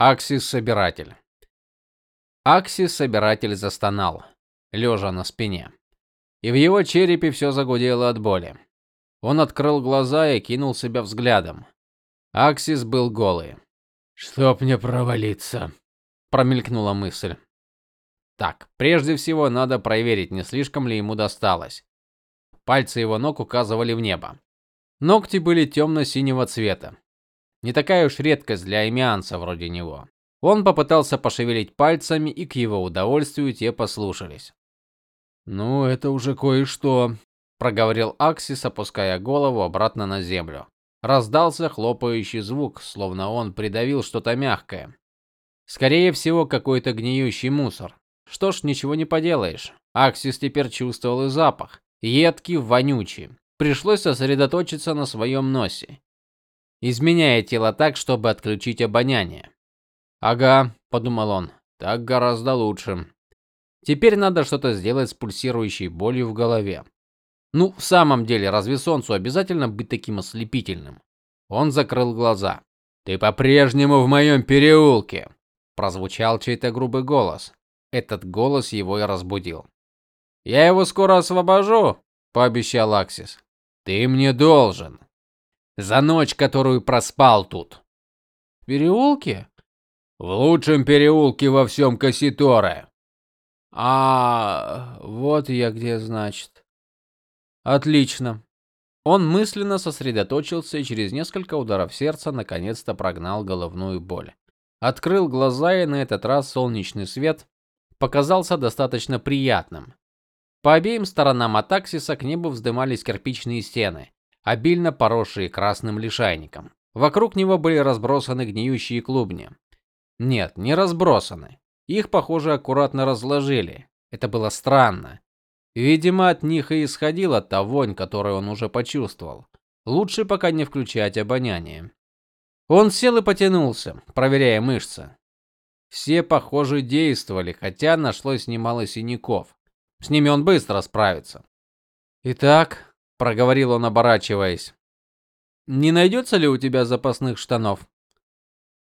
Аксис-собиратель. Аксис-собиратель застонал, лежа на спине. И в его черепе все загудело от боли. Он открыл глаза и кинул себя взглядом. Аксис был голый. "Чтоб мне провалиться", промелькнула мысль. Так, прежде всего надо проверить, не слишком ли ему досталось. Пальцы его ног указывали в небо. Ногти были темно синего цвета. Не такая уж редкость для эмианца вроде него. Он попытался пошевелить пальцами, и к его удовольствию те послушались. "Ну, это уже кое-что", проговорил Аксис, опуская голову обратно на землю. Раздался хлопающий звук, словно он придавил что-то мягкое. Скорее всего, какой-то гниющий мусор. Что ж, ничего не поделаешь. Аксис теперь чувствовал и запах, едкий, вонючий. Пришлось сосредоточиться на своем носе, изменяя тело так, чтобы отключить обоняние. Ага, подумал он. Так гораздо лучше. Теперь надо что-то сделать с пульсирующей болью в голове. Ну, в самом деле, разве солнцу обязательно быть таким ослепительным? Он закрыл глаза. Ты по-прежнему в моем переулке, прозвучал чей-то грубый голос. Этот голос его и разбудил. Я его скоро освобожу, пообещал Аксис. Ты мне должен. За ночь, которую проспал тут. Переулке? В лучшем переулке во всем Касситоре. А, вот я где, значит. Отлично. Он мысленно сосредоточился и через несколько ударов сердца наконец-то прогнал головную боль. Открыл глаза, и на этот раз солнечный свет показался достаточно приятным. По обеим сторонам от Аксиса к небу вздымались кирпичные стены, обильно поросшие красным лишайником. Вокруг него были разбросаны гниющие клубни. Нет, не разбросаны. Их, похоже, аккуратно разложили. Это было странно. Видимо, от них и исходила та вонь, которую он уже почувствовал. Лучше пока не включать обоняние. Он сел и потянулся, проверяя мышцы. Все, похоже, действовали, хотя нашлось немало синяков. С ними он быстро справится. Итак, проговорил он, оборачиваясь. Не найдется ли у тебя запасных штанов?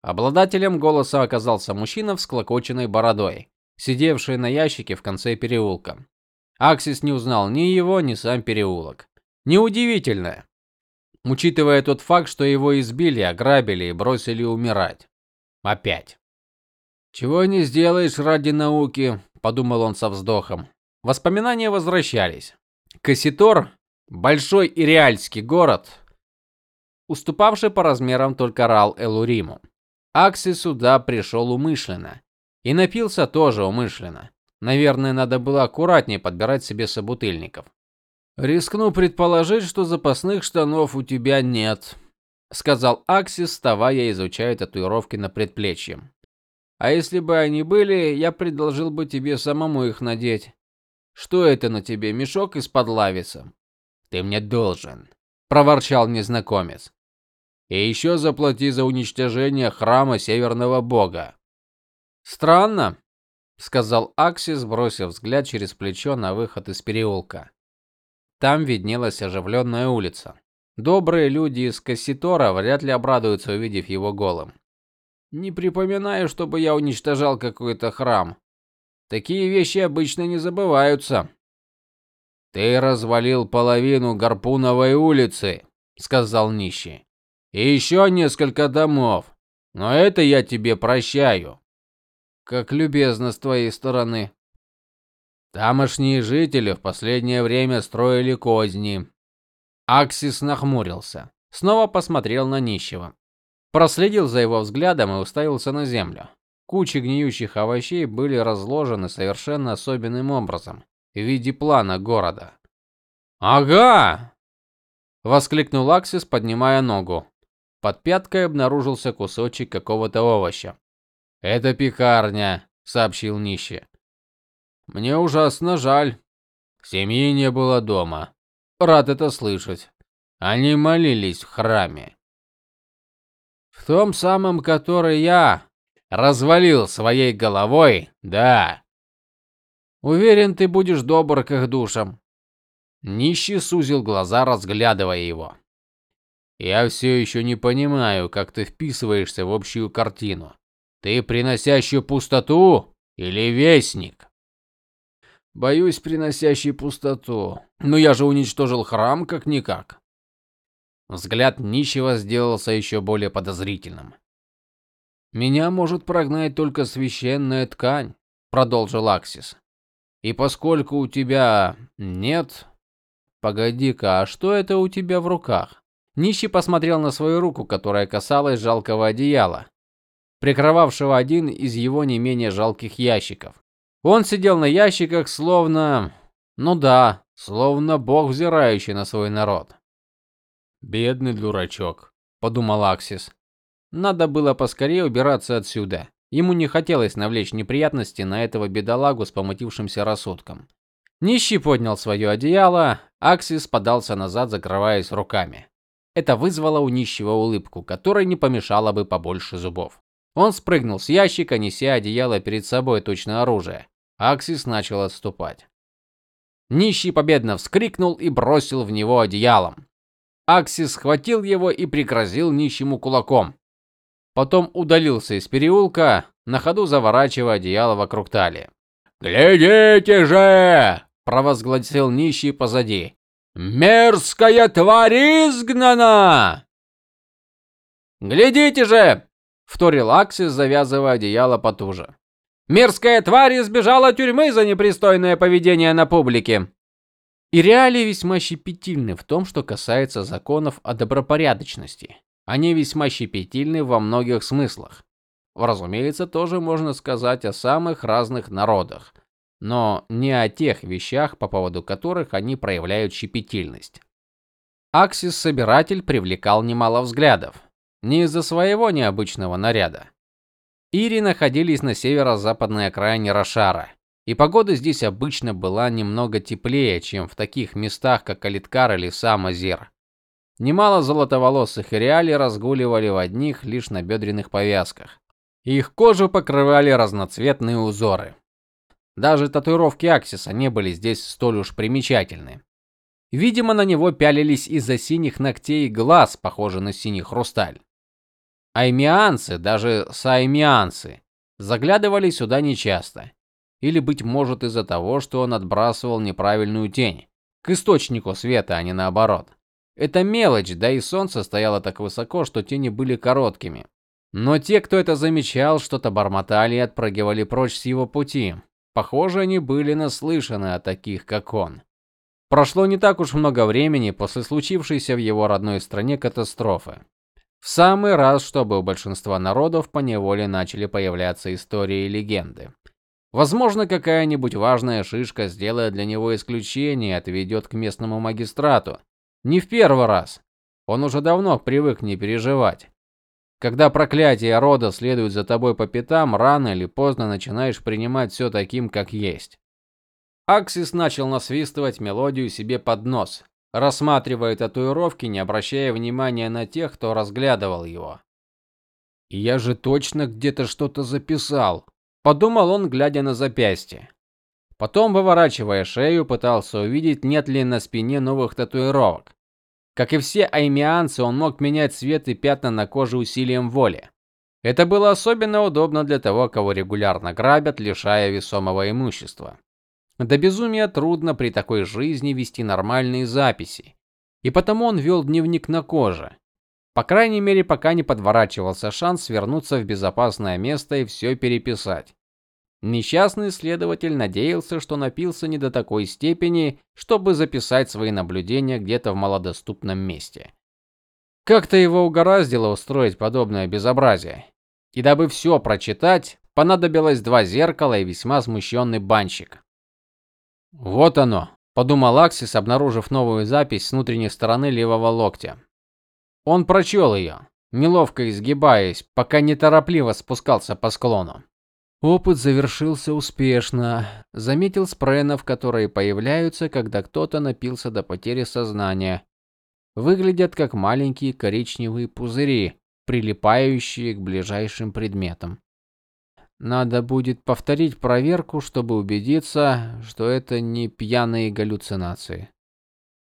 Обладателем голоса оказался мужчина в склокоченной бородой, сидевший на ящике в конце переулка. Аксис не узнал ни его, ни сам переулок. Неудивительно, учитывая тот факт, что его избили, ограбили и бросили умирать. Опять. Чего не сделаешь ради науки, подумал он со вздохом. Воспоминания возвращались. Касситор большой иреальский город, уступавший по размерам только Рал-Элуриму. Акси сюда пришел умышленно и напился тоже умышленно. Наверное, надо было аккуратнее подбирать себе собутыльников. Рискну предположить, что запасных штанов у тебя нет, сказал Аксис, вставая и изучая татуировки на предплечье. А если бы они были, я предложил бы тебе самому их надеть. Что это на тебе, мешок из-под лавица? Ты мне должен, проворчал незнакомец. И еще заплати за уничтожение храма северного бога. Странно, сказал Аксис, бросив взгляд через плечо на выход из переулка. Там виднелась оживленная улица. Добрые люди из Касситора вряд ли обрадуются, увидев его голым. Не припоминаю, чтобы я уничтожал какой-то храм, Такие вещи обычно не забываются. Ты развалил половину Гарпуновой улицы, сказал нищий. И еще несколько домов. Но это я тебе прощаю. Как любезно с твоей стороны. Тамошние жители в последнее время строили козни. Аксис нахмурился, снова посмотрел на нищего, проследил за его взглядом и уставился на землю. Кучи гниющих овощей были разложены совершенно особенным образом, в виде плана города. "Ага!" воскликнул Аксис, поднимая ногу. Под пяткой обнаружился кусочек какого-то овоща. "Это пекарня", сообщил нищий. "Мне ужасно жаль. Семьи не было дома. Рад это слышать. Они молились в храме. В том самом, который я, развалил своей головой, да. Уверен, ты будешь добр к их душам. Нищий сузил глаза, разглядывая его. Я все еще не понимаю, как ты вписываешься в общую картину. Ты приносящий пустоту или вестник? Боюсь, приносящий пустоту. Но я же уничтожил храм как никак. Взгляд нищего сделался еще более подозрительным. Меня может прогнать только священная ткань, продолжил Аксис. И поскольку у тебя нет Погоди-ка, а что это у тебя в руках? Нищий посмотрел на свою руку, которая касалась жалкого одеяла, прикрывавшего один из его не менее жалких ящиков. Он сидел на ящиках, словно, ну да, словно бог, взирающий на свой народ. Бедный дурачок, подумал Аксис. Надо было поскорее убираться отсюда. Ему не хотелось навлечь неприятности на этого бедолагу с помутившимся рассудком. Нищий поднял свое одеяло, Аксис подался назад, закрываясь руками. Это вызвало у нищего улыбку, которой не помешало бы побольше зубов. Он спрыгнул с ящика, неся одеяло перед собой, точно оружие. Аксис начал отступать. Нищий победно вскрикнул и бросил в него одеялом. Аксис схватил его и пригрозил нищему кулаком. Потом удалился из переулка, на ходу заворачивая одеяло вокруг талии. "Глядите же!" провозгласил нищий позади. Мерзкая тварь изгнана! Глядите же, вторил Аксис, завязывая одеяло потуже. Мерзкая тварь избежала тюрьмы за непристойное поведение на публике. И реалии весьма щепетильны в том, что касается законов о добропорядочности. Они весьма щепетильны во многих смыслах. Разумеется, тоже можно сказать о самых разных народах но не о тех вещах, по поводу которых они проявляют щепетильность. Аксис собиратель привлекал немало взглядов, не из-за своего необычного наряда. Ири находились на северо-западной окраине Рошара, и погода здесь обычно была немного теплее, чем в таких местах, как Алиткар или Самозер. Немало золотоволосых ириали разгуливали в одних лишь набедренных повязках. Их кожу покрывали разноцветные узоры. Даже татуировки Аксиса не были здесь столь уж примечательны. Видимо, на него пялились из-за синих ногтей и глаз, похожих на синий хрусталь. Аймианцы, даже саймианцы, заглядывали сюда нечасто. Или быть может из-за того, что он отбрасывал неправильную тень к источнику света, а не наоборот. Это мелочь, да и солнце стояло так высоко, что тени были короткими. Но те, кто это замечал, что-то бормотали и отпрыгивали прочь с его пути. Похоже, они были наслышаны о таких, как он. Прошло не так уж много времени после случившейся в его родной стране катастрофы. В самый раз, чтобы у большинства народов по неволе начали появляться истории и легенды. Возможно, какая-нибудь важная шишка сделает для него исключение и отведет к местному магистрату. Не в первый раз. Он уже давно привык не переживать. Когда проклятие рода следует за тобой по пятам, рано или поздно начинаешь принимать все таким, как есть. Аксис начал насвистывать мелодию себе под нос, рассматривая татуировки, не обращая внимания на тех, кто разглядывал его. Я же точно где-то что-то записал, подумал он, глядя на запястье. Потом, выворачивая шею, пытался увидеть, нет ли на спине новых татуировок. Как и все аймианцы, он мог менять цвет и пятна на коже усилием воли. Это было особенно удобно для того, кого регулярно грабят, лишая весомого имущества. До безумия трудно при такой жизни вести нормальные записи. И потому он вел дневник на коже. По крайней мере, пока не подворачивался шанс вернуться в безопасное место и все переписать. Несчастный следователь надеялся, что напился не до такой степени, чтобы записать свои наблюдения где-то в малодоступном месте. Как-то его угораздило устроить подобное безобразие. И дабы все прочитать, понадобилось два зеркала и весьма смущенный банщик. Вот оно, подумал Аксис, обнаружив новую запись с внутренней стороны левого локтя. Он прочел ее, неловко изгибаясь, пока неторопливо спускался по склону. Опыт завершился успешно, заметил спренов, которые появляются, когда кто-то напился до потери сознания. Выглядят как маленькие коричневые пузыри, прилипающие к ближайшим предметам. Надо будет повторить проверку, чтобы убедиться, что это не пьяные галлюцинации.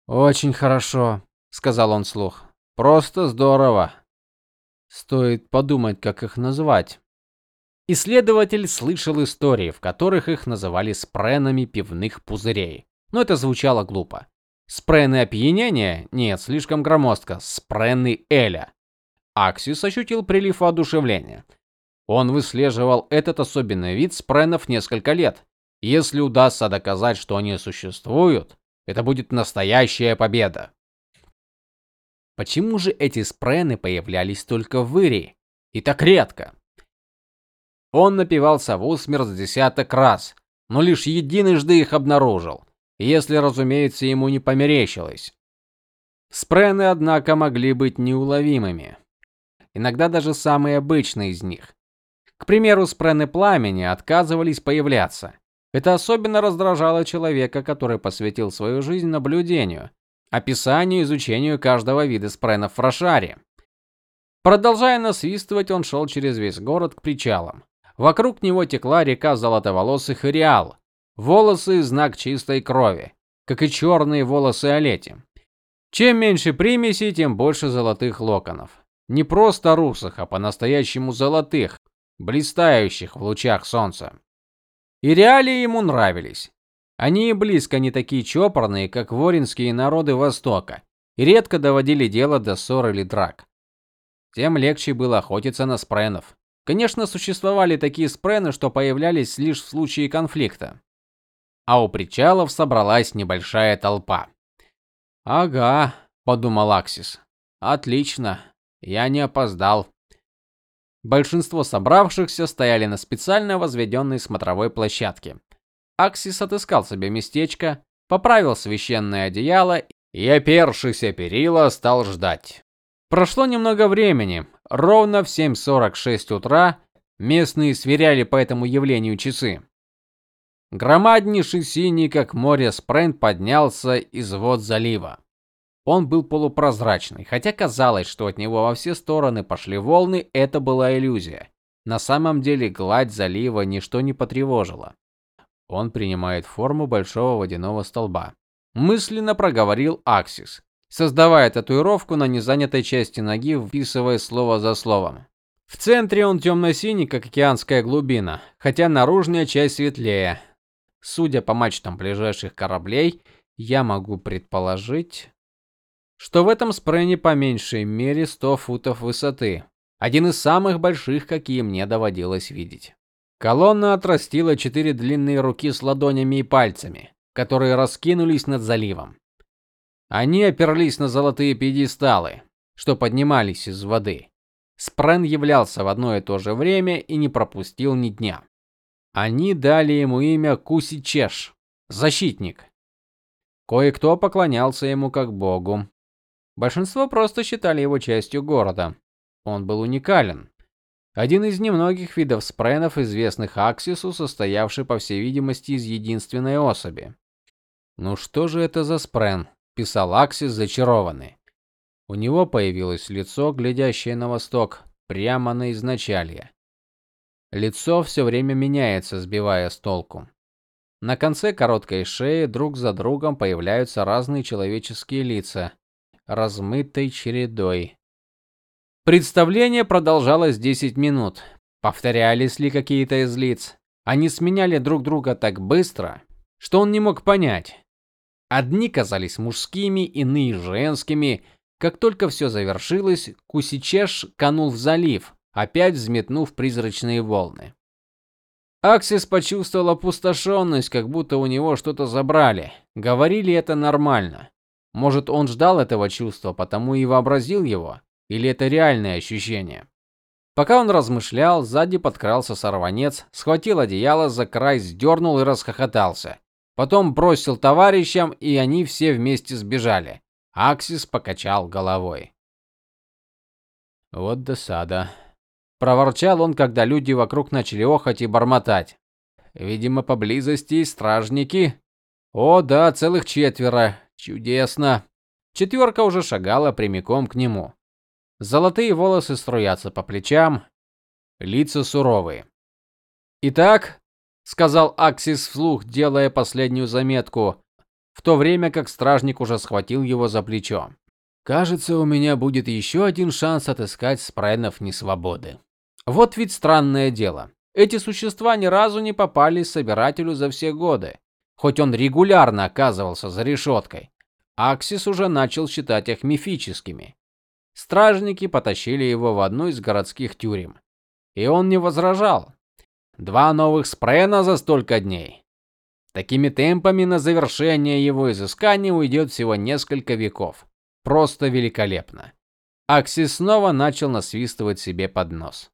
Очень хорошо, сказал он вслух. Просто здорово. Стоит подумать, как их назвать. Исследователь слышал истории, в которых их называли спренами пивных пузырей. Но это звучало глупо. Спрены опьянения? Нет, слишком громоздко. Спрены Эля. Аксис ощутил прилив воодушевления. Он выслеживал этот особенный вид спренов несколько лет. Если удастся доказать, что они существуют, это будет настоящая победа. Почему же эти спрены появлялись только в Ирии и так редко? Он напивался в усмерть десяток раз, но лишь единожды их обнаружил, если, разумеется, ему не померещилось. Спрены, однако, могли быть неуловимыми. Иногда даже самые обычные из них. К примеру, спрены пламени отказывались появляться. Это особенно раздражало человека, который посвятил свою жизнь наблюдению, описанию и изучению каждого вида спренов в Рошаре. Продолжая насвистывать, он шел через весь город к причалам. Вокруг него текла река золотоволосых Ириал. Волосы знак чистой крови, как и черные волосы Олети. Чем меньше примесей, тем больше золотых локонов. Не просто русых, а по-настоящему золотых, блистающих в лучах солнца. И реалии ему нравились. Они и близко не такие чопорные, как воринские народы Востока, и редко доводили дело до ссор или драк. Тем легче было охотиться на спренов. Конечно, существовали такие спрены, что появлялись лишь в случае конфликта. А у причалов собралась небольшая толпа. Ага, подумал Аксис. Отлично. Я не опоздал. Большинство собравшихся стояли на специально возведенной смотровой площадке. Аксис отыскал себе местечко, поправил священное одеяло и, опершись о перила, стал ждать. Прошло немного времени. Ровно в 7:46 утра местные сверяли по этому явлению часы. Громаднейший синий, как море, спрент поднялся из вод залива. Он был полупрозрачный, хотя казалось, что от него во все стороны пошли волны, это была иллюзия. На самом деле гладь залива ничто не потревожило. Он принимает форму большого водяного столба, мысленно проговорил Аксис создавая татуировку на незанятой части ноги, вписывая слово за словом. В центре он темно-синий, как океанская глубина, хотя наружная часть светлее. Судя по мачтам ближайших кораблей, я могу предположить, что в этом спрене по меньшей мере 100 футов высоты. Один из самых больших, какие мне доводилось видеть. Колонна отрастила четыре длинные руки с ладонями и пальцами, которые раскинулись над заливом. Они оперлись на золотые пьедесталы, что поднимались из воды. Спрен являлся в одно и то же время и не пропустил ни дня. Они дали ему имя Кусичеш, защитник. Кое-кто поклонялся ему как богу. Большинство просто считали его частью города. Он был уникален. Один из немногих видов спренов, известных Аксису, состоявший по всей видимости из единственной особи. Ну что же это за спрен? Писал Аксис зачарованный. У него появилось лицо, глядящее на восток, прямо на изначалье. Лицо все время меняется, сбивая с толку. На конце короткой шеи друг за другом появляются разные человеческие лица, размытой чередой. Представление продолжалось 10 минут. Повторялись ли какие-то из лиц? Они сменяли друг друга так быстро, что он не мог понять, Одни казались мужскими, иные женскими. Как только все завершилось, Кусичеш канул в залив, опять взметнув призрачные волны. Аксис почувствовал опустошенность, как будто у него что-то забрали. Говорили это нормально. Может, он ждал этого чувства, потому и вообразил его, или это реальное ощущение. Пока он размышлял, сзади подкрался сорванец, схватил одеяло за край, сдернул и расхохотался. Потом бросил товарищам, и они все вместе сбежали. Аксис покачал головой. Вот досада, проворчал он, когда люди вокруг начали охать и бормотать. Видимо, поблизости стражники. О, да, целых четверо. Чудесно. Четверка уже шагала прямиком к нему. Золотые волосы струятся по плечам, лица суровые. Итак, сказал Аксис вслух, делая последнюю заметку, в то время как стражник уже схватил его за плечо. Кажется, у меня будет еще один шанс отыскать спренов несвободы. Вот ведь странное дело. Эти существа ни разу не попались собирателю за все годы, хоть он регулярно оказывался за решеткой. Аксис уже начал считать их мифическими. Стражники потащили его в одну из городских тюрем, и он не возражал. Два новых спрена за столько дней. Такими темпами на завершение его изыскания уйдет всего несколько веков. Просто великолепно. Аксис снова начал насвистывать себе под нос.